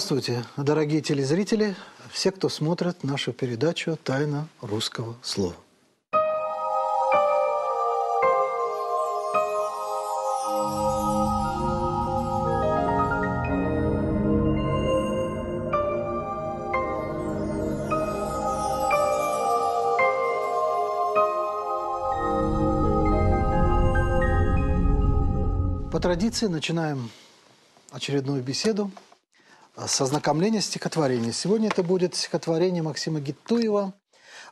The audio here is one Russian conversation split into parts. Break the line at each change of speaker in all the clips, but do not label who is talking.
Здравствуйте, дорогие телезрители, все, кто смотрит нашу передачу «Тайна русского слова». По традиции начинаем очередную беседу с ознакомления стихотворения. Сегодня это будет стихотворение Максима Гитуева,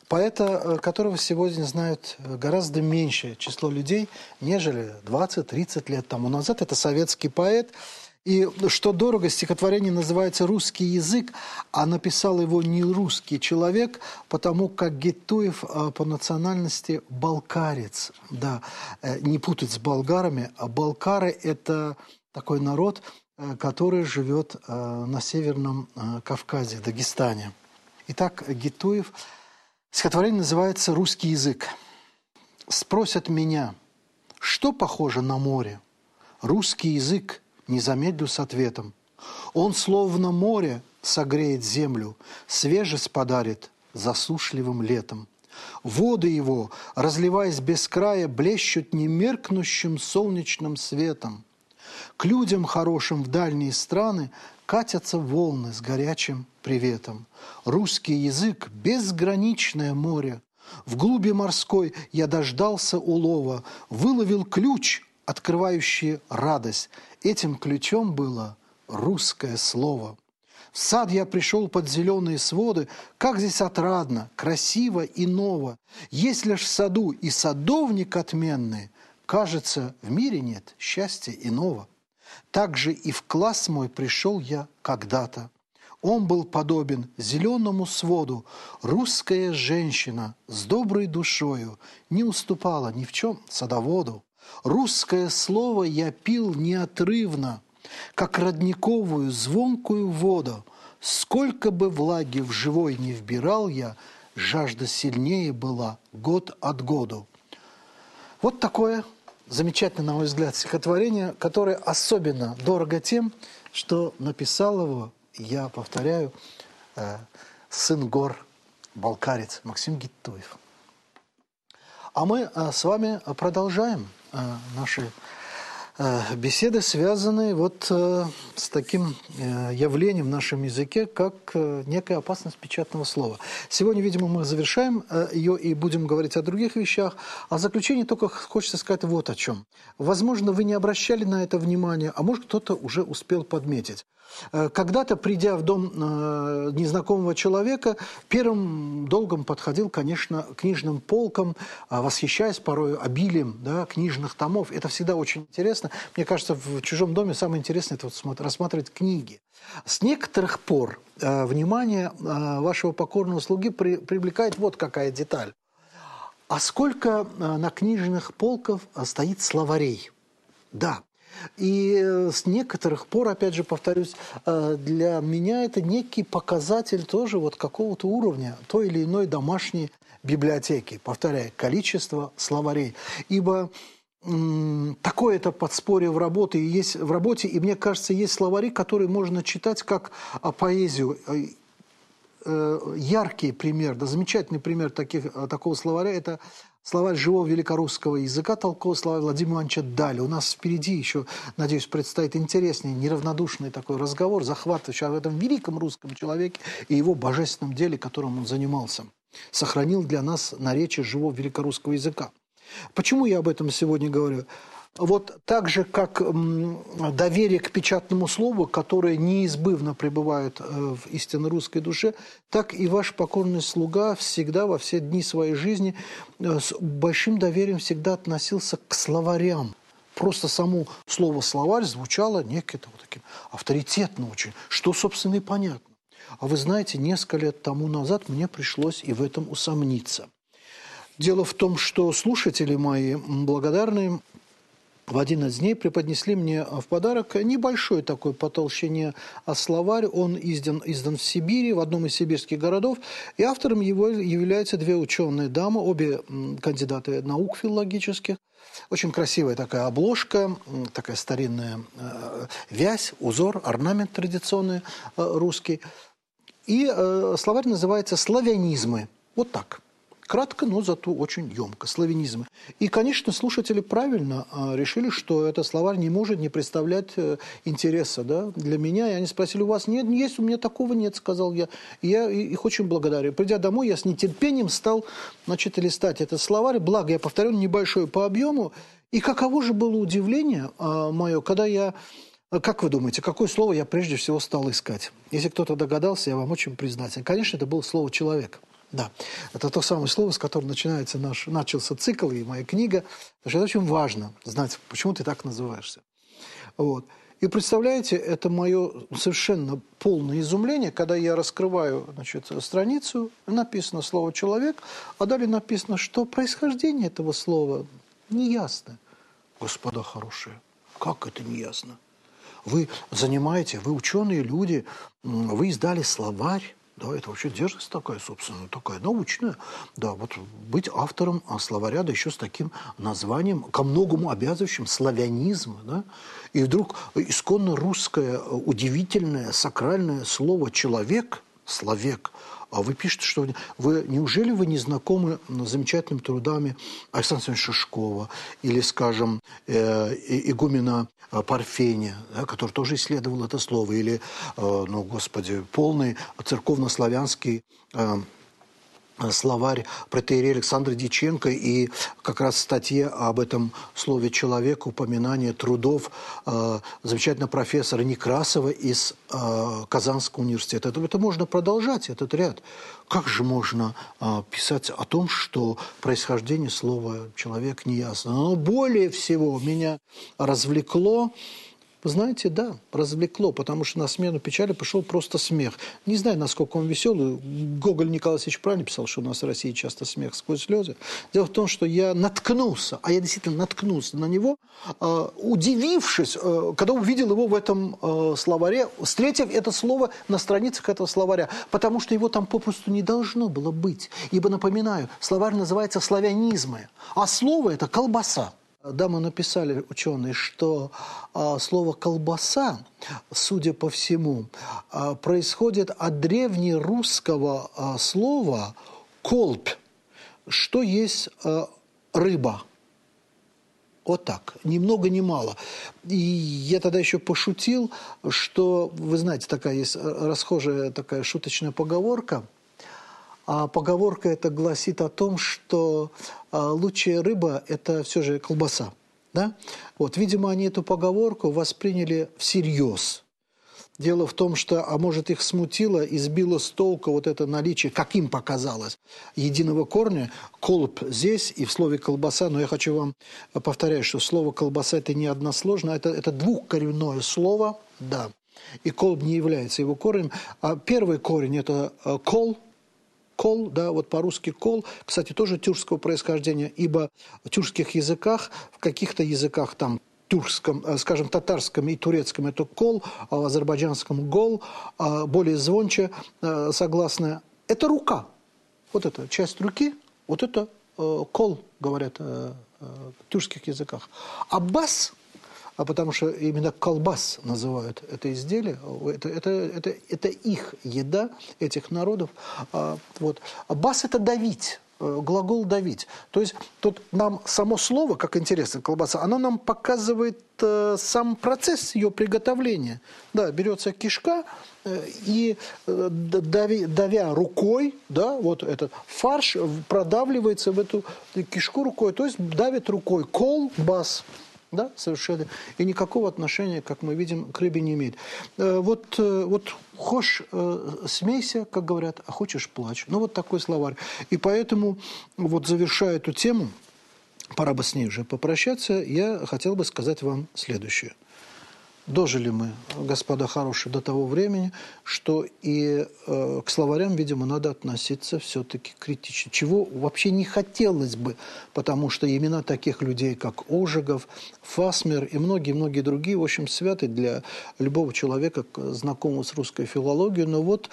поэта, э, которого сегодня знают э, гораздо меньшее число людей, нежели 20-30 лет тому назад. Это советский поэт. И что дорого, стихотворение называется «Русский язык», а написал его не русский человек, потому как Гитуев э, по национальности балкарец. Да, не путать с болгарами, а балкары – это такой народ, Э, который живет э, на Северном э, Кавказе, Дагестане. Итак, Гитуев. Стихотворение называется «Русский язык». Спросят меня, что похоже на море? Русский язык, не замедлю с ответом. Он словно море согреет землю, свежесть подарит засушливым летом. Воды его, разливаясь без края, блещут немеркнущим солнечным светом. К людям хорошим в дальние страны катятся волны с горячим приветом. Русский язык – безграничное море. В глуби морской я дождался улова, выловил ключ, открывающий радость. Этим ключом было русское слово. В сад я пришел под зеленые своды, как здесь отрадно, красиво и ново. Есть лишь в саду и садовник отменный, кажется, в мире нет счастья иного. Также и в класс мой пришел я когда-то. Он был подобен зеленому своду. Русская женщина с доброй душою не уступала ни в чем садоводу. Русское слово я пил неотрывно, как родниковую звонкую воду. Сколько бы влаги в живой не вбирал я, жажда сильнее была год от году. Вот такое замечательное, на мой взгляд, стихотворение, которое особенно дорого тем, что написал его, я повторяю, э, сын гор, балкарец Максим Гиттуев. А мы э, с вами продолжаем э, наши беседы связаны вот э, с таким э, явлением в нашем языке, как некая опасность печатного слова. Сегодня, видимо, мы завершаем ее и будем говорить о других вещах. А в заключение только хочется сказать вот о чем. Возможно, вы не обращали на это внимания, а может, кто-то уже успел подметить. Э, когда-то, придя в дом э, незнакомого человека, первым долгом подходил, конечно, книжным полкам, а, восхищаясь порой обилием да, книжных томов. Это всегда очень интересно. Мне кажется, в чужом доме самое интересное – это вот рассматривать книги. С некоторых пор э, внимание вашего покорного слуги привлекает вот какая деталь. А сколько на книжных полках стоит словарей? Да, и э, с некоторых пор, опять же, повторюсь, э, для меня это некий показатель тоже вот какого-то уровня той или иной домашней библиотеки. Повторяю, количество словарей. Ибо такое это подспорье в работе, есть в работе, и мне кажется, есть словари, которые можно читать как а, поэзию. Э, яркий пример, да, замечательный пример таких, такого словаря – это словарь живого великорусского языка, толковый словарь Владимира Ивановича Дали. У нас впереди еще, надеюсь, предстоит интересный, неравнодушный такой разговор, захватывающий об этом великом русском человеке и его божественном деле, которым он занимался. Сохранил для нас наречие живого великорусского языка. Почему я об этом сегодня говорю? Вот так же, как доверие к печатному слову, которое неизбывно пребывает э, в истинно русской душе, так и ваш покорный слуга всегда во все дни своей жизни э, с большим доверием всегда относился к словарям. Просто само слово «словарь» звучало неким вот таким авторитетно очень, что, собственно, и понятно. А вы знаете, несколько лет тому назад мне пришлось и в этом усомниться. Дело в том, что слушатели мои благодарные в один из дней преподнесли мне в подарок небольшой такой по толщине словарь. Он издан, издан в Сибири, в одном из сибирских городов. И автором его являются две ученые дамы, обе кандидаты наук филологических. Очень красивая такая обложка, такая старинная э, вязь, узор, орнамент традиционный э, русский. И э, словарь называется «Славянизмы». Вот так – Кратко, но зато очень емко. Славянизмы. И, конечно, слушатели правильно а, решили, что этот словарь не может не представлять э, интереса да, для меня. И они спросили, у вас нет? Есть, у меня такого нет, сказал я. И я их очень благодарю. Придя домой, я с нетерпением стал значит, листать этот словарь. Благо, я повторю, небольшой по объему. И каково же было удивление а, мое, когда я как вы думаете, какое слово я прежде всего стал искать? Если кто-то догадался, я вам очень признателен. Конечно, это было слово «человек». Да, это то самое слово, с которого начинается наш, начался цикл и моя книга. Потому что это очень важно знать, почему ты так называешься. Вот. И представляете, это мое совершенно полное изумление, когда я раскрываю значит, страницу, написано слово «человек», а далее написано, что происхождение этого слова неясно. Господа хорошие, как это неясно? Вы занимаете, вы ученые люди, вы издали словарь, да, это вообще дерзость такая, собственно, такая научная. Да, вот быть автором а, словаря, да еще с таким названием, ко многому обязывающим, славянизм, да, и вдруг исконно русское, удивительное, сакральное слово «человек», «словек», а вы пишете, что вы, неужели вы не знакомы с замечательными трудами Александра Шишкова или, скажем, э, игумена Парфения, да, который тоже исследовал это слово, или, э, ну, господи, полный церковно-славянский э, Э, словарь протеерея Александра Диченко и как раз в статье об этом слове «человек» упоминание трудов э, замечательного профессора Некрасова из э, Казанского университета. Это, это можно продолжать, этот ряд. Как же можно э, писать о том, что происхождение слова «человек» неясно? Но более всего меня развлекло вы знаете, да, развлекло, потому что на смену печали пришел просто смех. Не знаю, насколько он веселый. Гоголь Николаевич правильно писал, что у нас в России часто смех сквозь слезы. Дело в том, что я наткнулся, а я действительно наткнулся на него, э, удивившись, э, когда увидел его в этом э, словаре, встретив это слово на страницах этого словаря, потому что его там попросту не должно было быть. Ибо, напоминаю, словарь называется «славянизмы», а слово – это «колбаса». Да, мы написали, ученые, что а, слово «колбаса», судя по всему, а, происходит от древнерусского а, слова «колб», что есть а, рыба. Вот так, ни много ни мало. И я тогда еще пошутил, что, вы знаете, такая есть расхожая такая шуточная поговорка – а поговорка это гласит о том, что а, лучшая рыба – это все же колбаса. Да? Вот, видимо, они эту поговорку восприняли всерьез. Дело в том, что, а может, их смутило и сбило с толка вот это наличие, как им показалось, единого корня, колб здесь и в слове колбаса, но я хочу вам повторять, что слово колбаса – это не односложно, это, это двухкоренное слово, да, и колб не является его корнем. А первый корень – это э, кол – кол, да, вот по-русски кол, кстати, тоже тюркского происхождения, ибо в тюркских языках, в каких-то языках там тюркском, э, скажем, татарском и турецком это кол, а в азербайджанском гол, а более звонче, э, согласно, это рука. Вот эта часть руки, вот это э, кол, говорят в тюркских языках. А бас а потому что именно колбас называют это изделие. Это, это, это, это их еда, этих народов. А, вот. А бас – это давить э, глагол «давить». То есть тут нам само слово, как интересно, колбаса, оно нам показывает э, сам процесс ее приготовления. Да, берется кишка, э, и э, дави, давя рукой, да, вот этот фарш продавливается в эту кишку рукой, то есть давит рукой колбас. Да, совершенно. И никакого отношения, как мы видим, к рыбе не имеет. Э, вот, э, вот хочешь э, смейся, как говорят, а хочешь плачь. Ну, вот такой словарь. И поэтому, вот завершая эту тему, пора бы с ней уже попрощаться, я хотел бы сказать вам следующее. Дожили мы, господа хорошие, до того времени, что и э, к словарям, видимо, надо относиться все-таки критично. Чего вообще не хотелось бы, потому что имена таких людей, как Ожегов, Фасмер и многие-многие другие, в общем, святы для любого человека, знакомого с русской филологией. Но вот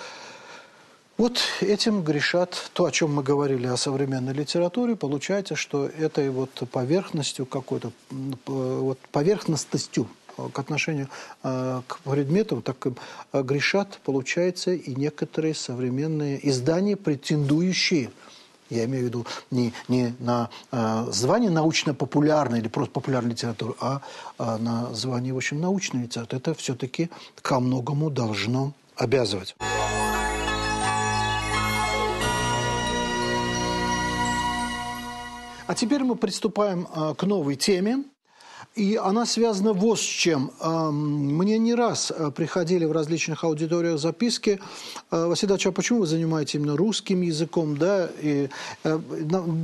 вот этим грешат то, о чем мы говорили о современной литературе. Получается, что этой вот поверхностью какой-то, вот поверхностностью к отношению э, к предметам, так э, грешат, получается, и некоторые современные издания, претендующие я имею в виду не, не на э, звание научно-популярной или просто популярной литературы, а э, на звание, в общем, научной литературы. Это все-таки ко многому должно обязывать. А теперь мы приступаем э, к новой теме. И она связана вот с чем. Мне не раз э, приходили в различных аудиториях записки. Э, Василий а почему вы занимаетесь именно русским языком? Да? И, э,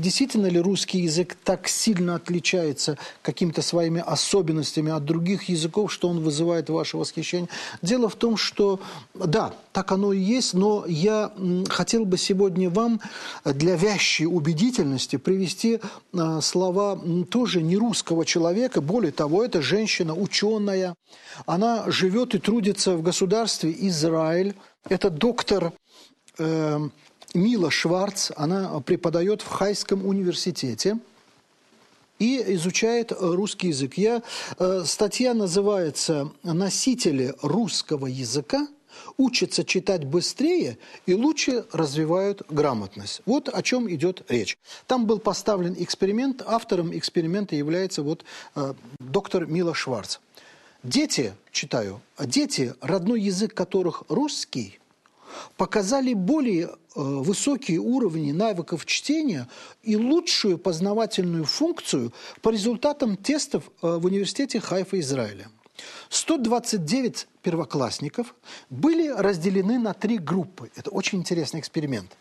действительно ли русский язык так сильно отличается какими-то своими особенностями от других языков, что он вызывает ваше восхищение? Дело в том, что да, так оно и есть, но я хотел бы сегодня вам для вящей убедительности привести слова тоже не русского человека, более более того, эта женщина ученая, она живет и трудится в государстве Израиль. Это доктор э, Мила Шварц, она преподает в Хайском университете и изучает русский язык. Я, э, статья называется «Носители русского языка – учатся читать быстрее и лучше развивают грамотность. Вот о чем идет речь. Там был поставлен эксперимент, автором эксперимента является вот э, доктор Мила Шварц. Дети, читаю, дети, родной язык которых русский, показали более э, высокие уровни навыков чтения и лучшую познавательную функцию по результатам тестов э, в университете Хайфа Израиля. 129 первоклассников были разделены на три группы. Это очень интересный эксперимент.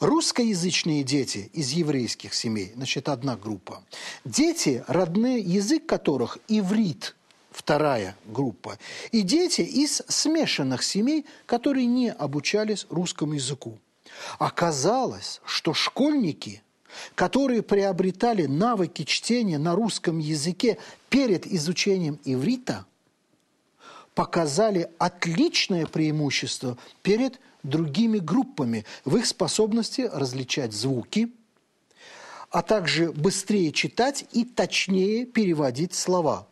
Русскоязычные дети из еврейских семей, значит, одна группа. Дети, родной язык которых иврит, вторая группа. И дети из смешанных семей, которые не обучались русскому языку. Оказалось, что школьники – которые приобретали навыки чтения на русском языке перед изучением иврита – показали отличное преимущество перед другими группами в их способности различать звуки, а также быстрее читать и точнее переводить слова.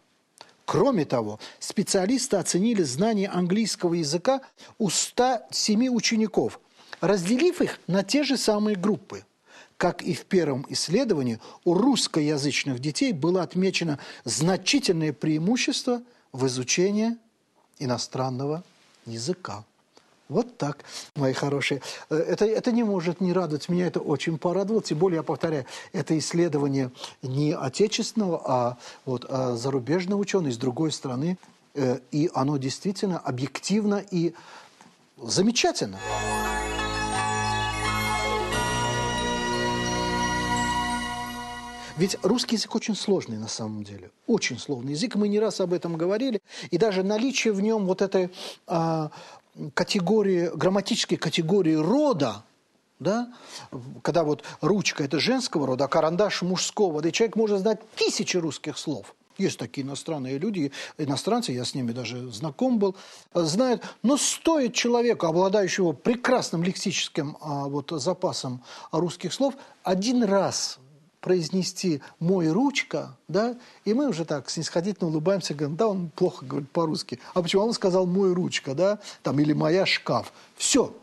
Кроме того, специалисты оценили знание английского языка у 107 учеников, разделив их на те же самые группы. Как и в первом исследовании, у русскоязычных детей было отмечено значительное преимущество в изучении иностранного языка. Вот так, мои хорошие. Э, это, это не может не радовать. Меня это очень порадовало. Тем более, я повторяю, это исследование не отечественного, а, вот, а зарубежного ученого с другой стороны. Э, и оно действительно объективно и замечательно. Ведь русский язык очень сложный на самом деле. Очень сложный язык. Мы не раз об этом говорили. И даже наличие в нем вот этой а, категории, грамматической категории рода, да? когда вот ручка – это женского рода, а карандаш – мужского, да и человек может знать тысячи русских слов. Есть такие иностранные люди, иностранцы, я с ними даже знаком был, знают. Но стоит человеку, обладающего прекрасным лексическим а, вот, запасом русских слов, один раз произнести «мой ручка», да, и мы уже так снисходительно улыбаемся, говорим, да, он плохо говорит по-русски. А почему? Он сказал «мой ручка», да, там, или «моя шкаф». Все.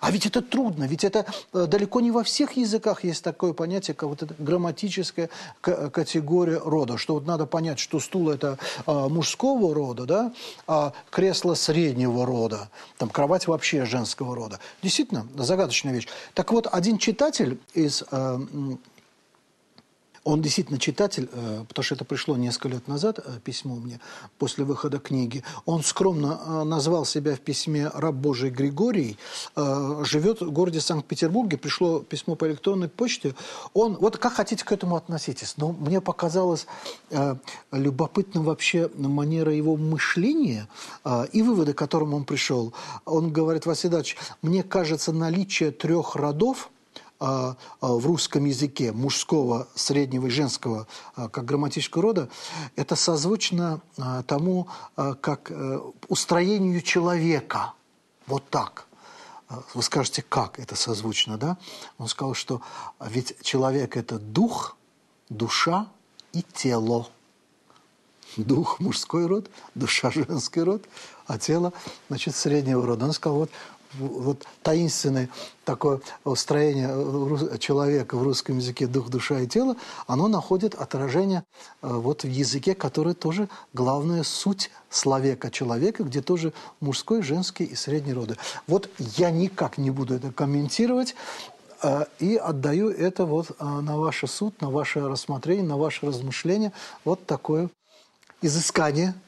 А ведь это трудно, ведь это э, далеко не во всех языках есть такое понятие, как вот эта грамматическая категория рода, что вот надо понять, что стул это а, мужского рода, да, а кресло среднего рода, там кровать вообще женского рода. Действительно, загадочная вещь. Так вот, один читатель из э, Он действительно читатель, э, потому что это пришло несколько лет назад, э, письмо мне, после выхода книги. Он скромно э, назвал себя в письме «Раб Божий Григорий», живет в городе Санкт-Петербурге, пришло письмо по электронной почте. Он, вот как хотите к этому относитесь, но мне показалось любопытным вообще манера его мышления и выводы, к которым он пришел. Он говорит, Василий Ильич, мне кажется, наличие трех родов – в русском языке мужского, среднего и женского а, как грамматического рода, это созвучно тому, как э, устроению человека. Вот так. Вы скажете, как это созвучно, да? Он сказал, что ведь человек – это дух, душа и тело. Дух – мужской род, душа – женский род, а тело, значит, среднего рода. Он сказал, вот вот таинственное такое строение человека в русском языке дух, душа и тело, оно находит отражение э, вот в языке, который тоже главная суть словека человека, где тоже мужской, женский и средний роды. Вот я никак не буду это комментировать, э, и отдаю это вот э, на ваш суд, на ваше рассмотрение, на ваше размышление. Вот такое изыскание – Э,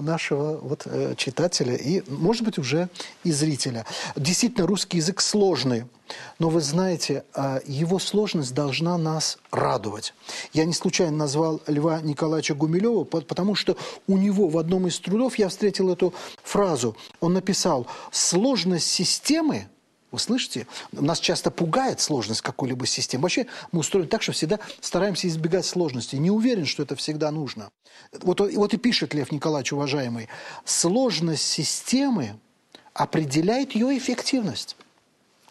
нашего вот э, читателя и, может быть, уже и зрителя. Действительно, русский язык сложный, но вы знаете, э, его сложность должна нас радовать. Я не случайно назвал Льва Николаевича Гумилева, потому что у него в одном из трудов я встретил эту фразу. Он написал «Сложность системы вы слышите? Нас часто пугает сложность какой-либо системы. Вообще мы устроены так, что всегда стараемся избегать сложности. Не уверен, что это всегда нужно. Вот, вот и пишет Лев Николаевич, уважаемый, сложность системы определяет ее эффективность.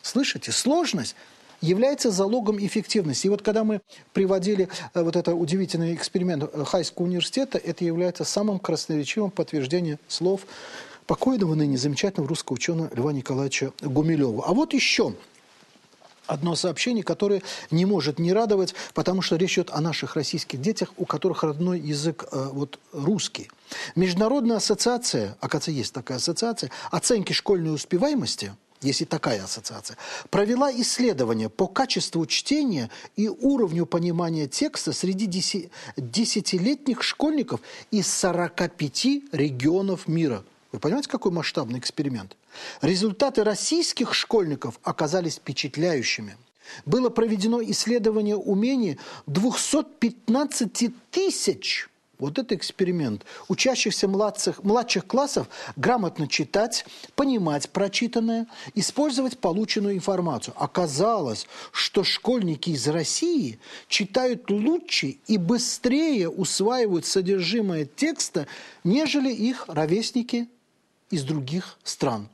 Слышите? Сложность является залогом эффективности. И вот когда мы приводили э, вот это удивительный эксперимент э, Хайского университета, это является самым красноречивым подтверждением слов покойного ныне замечательного русского ученого Льва Николаевича Гумилева. А вот еще одно сообщение, которое не может не радовать, потому что речь идет о наших российских детях, у которых родной язык э, вот, русский. Международная ассоциация, оказывается, есть такая ассоциация, оценки школьной успеваемости – если такая ассоциация, провела исследование по качеству чтения и уровню понимания текста среди десятилетних школьников из 45 регионов мира – вы понимаете, какой масштабный эксперимент? Результаты российских школьников оказались впечатляющими. Было проведено исследование умений 215 тысяч вот это эксперимент. Учащихся младших, младших классов грамотно читать, понимать прочитанное, использовать полученную информацию. Оказалось, что школьники из России читают лучше и быстрее усваивают содержимое текста, нежели их ровесники из других стран.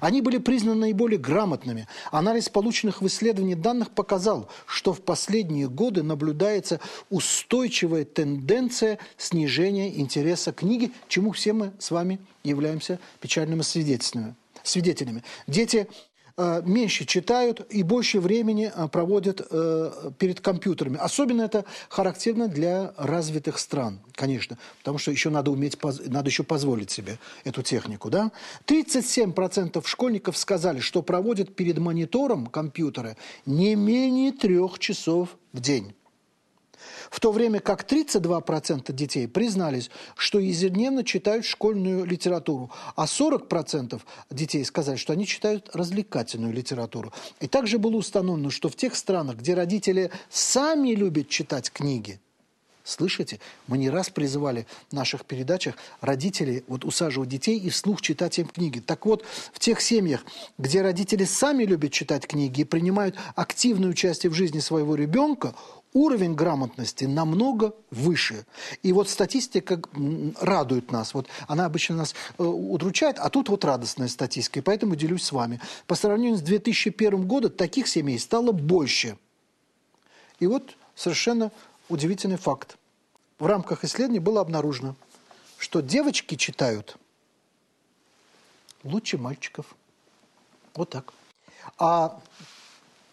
Они были признаны наиболее грамотными. Анализ полученных в исследовании данных показал, что в последние годы наблюдается устойчивая тенденция снижения интереса к книге, чему все мы с вами являемся печальными свидетелями. свидетелями. Дети меньше читают и больше времени э, проводят э, перед компьютерами. Особенно это характерно для развитых стран, конечно, потому что еще надо уметь, надо еще позволить себе эту технику. Да? 37% школьников сказали, что проводят перед монитором компьютера не менее трех часов в день в то время как 32% детей признались, что ежедневно читают школьную литературу, а 40% детей сказали, что они читают развлекательную литературу. И также было установлено, что в тех странах, где родители сами любят читать книги, Слышите? Мы не раз призывали в наших передачах родителей вот усаживать детей и вслух читать им книги. Так вот, в тех семьях, где родители сами любят читать книги и принимают активное участие в жизни своего ребенка, уровень грамотности намного выше. И вот статистика радует нас. Вот она обычно нас э, удручает, а тут вот радостная статистика. И поэтому делюсь с вами. По сравнению с 2001 годом таких семей стало больше. И вот совершенно удивительный факт. В рамках исследований было обнаружено, что девочки читают лучше мальчиков. Вот так. А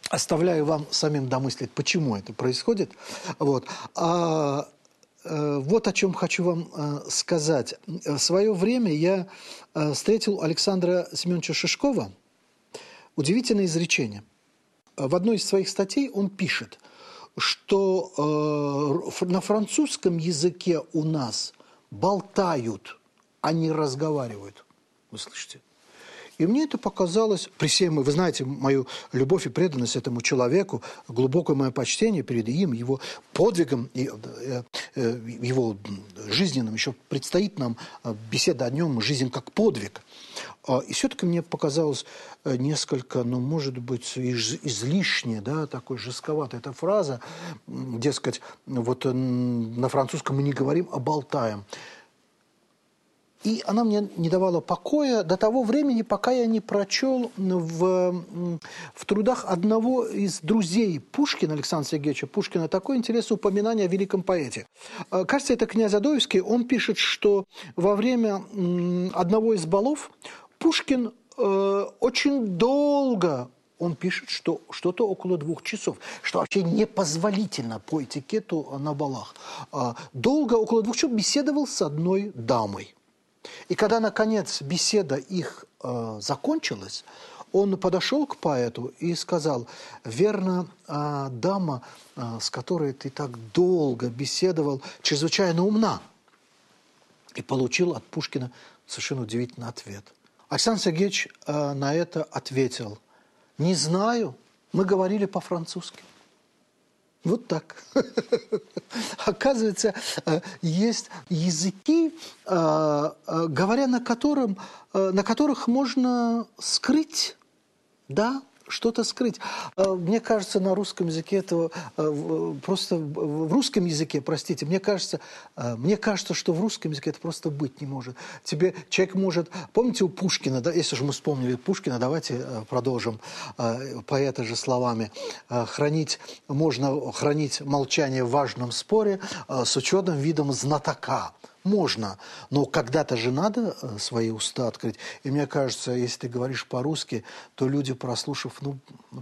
Оставляю вам самим домыслить, почему это происходит. Вот. А э, вот о чем хочу вам э, сказать. В свое время я э, встретил Александра Семеновича Шишкова. Удивительное изречение. В одной из своих статей он пишет, что э, на французском языке у нас болтают, а не разговаривают. Вы слышите? И мне это показалось, при всем, вы знаете, мою любовь и преданность этому человеку, глубокое мое почтение перед им, его подвигом, и, э, э, его жизненным, еще предстоит нам э, беседа о нем, жизнь как подвиг. А, и все-таки мне показалось несколько, ну, может быть, излишне, да, такой жестковатая эта фраза, дескать, вот на французском мы не говорим, а болтаем. И она мне не давала покоя до того времени, пока я не прочел в, в трудах одного из друзей Пушкина, Александра Сергеевича Пушкина, такое интересное упоминание о великом поэте. Э, кажется, это князь Адоевский. Он пишет, что во время одного из балов Пушкин э, очень долго он пишет, что что-то около двух часов, что вообще непозволительно по этикету на балах. А, долго, около двух часов, беседовал с одной дамой. И когда, наконец, беседа их э, закончилась, он подошел к поэту и сказал, верно, э, дама, э, с которой ты так долго беседовал, чрезвычайно умна. И получил от Пушкина совершенно удивительный ответ. Александр Сергеевич э, на это ответил, не знаю, мы говорили по-французски. Вот так. Оказывается, э, есть языки, э, э, говоря на, котором, на которых можно скрыть, да, что-то скрыть. Э, мне кажется, на русском языке этого э, просто в русском языке, простите, мне кажется, э, мне кажется, что в русском языке это просто быть не может. Тебе человек может, помните у Пушкина, да, если же мы вспомнили Пушкина, давайте продолжим поэта же словами. Хранить можно хранить молчание в важном споре с учетом видом знатока можно, но когда-то же надо э, свои уста открыть. И мне кажется, если ты говоришь по-русски, то люди, прослушав, ну,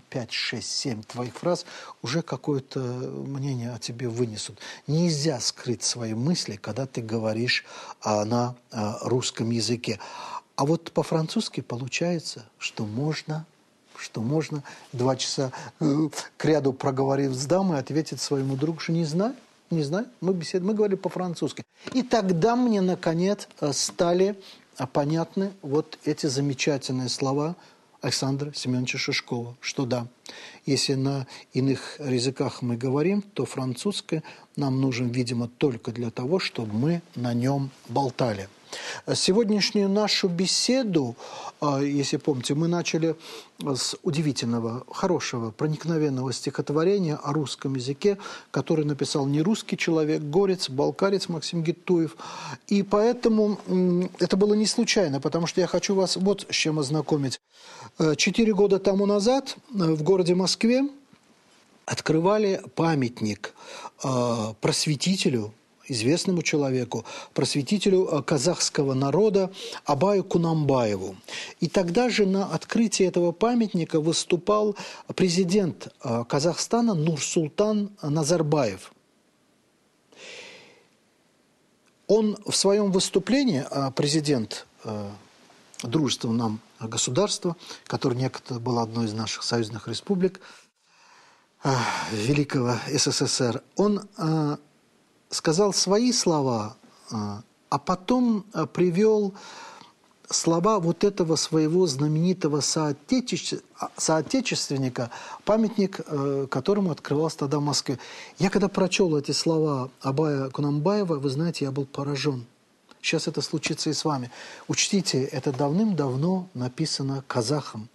5, 6, 7 твоих фраз, уже какое-то мнение о тебе вынесут. Нельзя скрыть свои мысли, когда ты говоришь а, на а, русском языке. А вот по-французски получается, что можно что можно два часа э, к ряду проговорив с дамой, ответить своему другу, что не знаю. Не знаю, мы беседовали, мы говорили по-французски. И тогда мне, наконец, э, стали э, понятны вот эти замечательные слова Александра Семеновича Шишкова, что да, если на иных языках мы говорим, то французское нам нужен, видимо, только для того, чтобы мы на нем болтали. Сегодняшнюю нашу беседу, а, если помните, мы начали с удивительного, хорошего, проникновенного стихотворения о русском языке, который написал не русский человек, горец, балкарец Максим Гитуев. И поэтому это было не случайно, потому что я хочу вас вот с чем ознакомить. Э, четыре года тому назад э, в городе Москве открывали памятник э, просветителю известному человеку, просветителю э, казахского народа Абаю Кунамбаеву. И тогда же на открытии этого памятника выступал президент э, Казахстана Нурсултан Назарбаев. Он в своем выступлении, э, президент дружества нам государства, которое некогда было одной из наших союзных республик, Великого СССР, он сказал свои слова, а, а потом а, привел слова вот этого своего знаменитого соотечественника, памятник э, которому открывался тогда в Москве. Я когда прочел эти слова Абая Кунамбаева, вы знаете, я был поражен. Сейчас это случится и с вами. Учтите, это давным-давно написано казахом,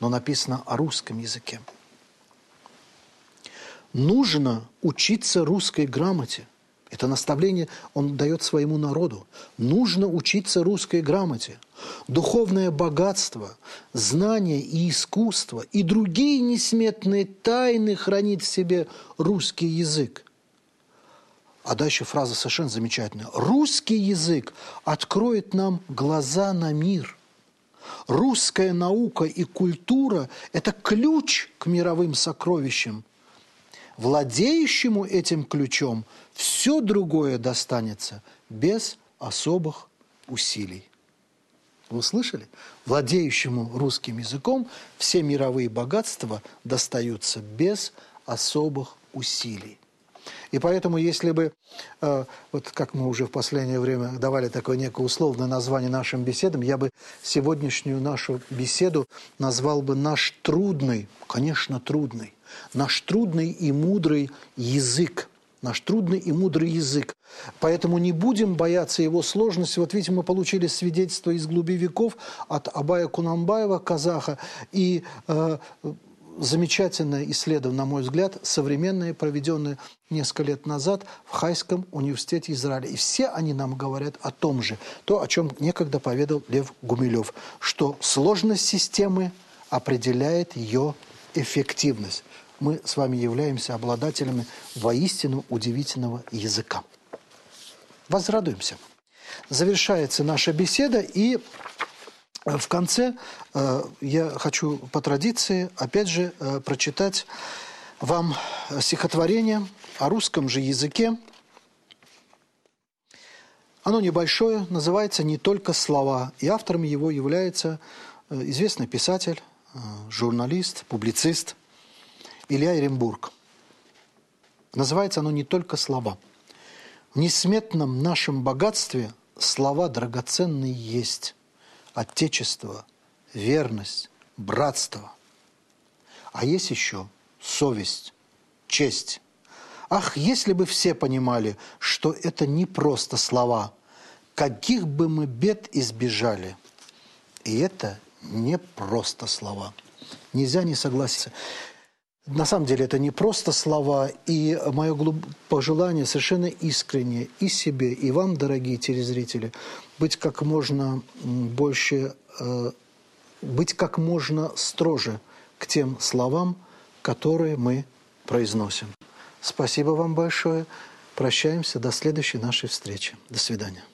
но написано о русском языке. Нужно учиться русской грамоте – это наставление он дает своему народу. Нужно учиться русской грамоте. Духовное богатство, знания и искусство и другие несметные тайны хранит в себе русский язык. А дальше фраза совершенно замечательная. Русский язык откроет нам глаза на мир. Русская наука и культура – это ключ к мировым сокровищам. Владеющему этим ключом – все другое достанется без особых усилий. Вы слышали? Владеющему русским языком все мировые богатства достаются без особых усилий. И поэтому, если бы, э, вот как мы уже в последнее время давали такое некое условное название нашим беседам, я бы сегодняшнюю нашу беседу назвал бы «Наш трудный, конечно, трудный, наш трудный и мудрый язык» наш трудный и мудрый язык. Поэтому не будем бояться его сложности. Вот видите, мы получили свидетельство из глуби веков от Абая Кунамбаева, казаха, и э, замечательное исследование, на мой взгляд, современное, проведенное несколько лет назад в Хайском университете Израиля. И все они нам говорят о том же, то, о чем некогда поведал Лев Гумилев, что сложность системы определяет ее эффективность мы с вами являемся обладателями воистину удивительного языка. Возрадуемся. Завершается наша беседа, и в конце э, я хочу по традиции, опять же, э, прочитать вам стихотворение о русском же языке. Оно небольшое, называется «Не только слова», и автором его является известный писатель, журналист, публицист – Илья Еренбург. Называется оно не только слова. В несметном нашем богатстве слова драгоценные есть. Отечество, верность, братство. А есть еще совесть, честь. Ах, если бы все понимали, что это не просто слова, каких бы мы бед избежали. И это не просто слова. Нельзя не согласиться. На самом деле это не просто слова, и мое пожелание совершенно искреннее и себе, и вам, дорогие телезрители, быть как можно больше, э, быть как можно строже к тем словам, которые мы произносим. Спасибо вам большое. Прощаемся до следующей нашей встречи. До свидания.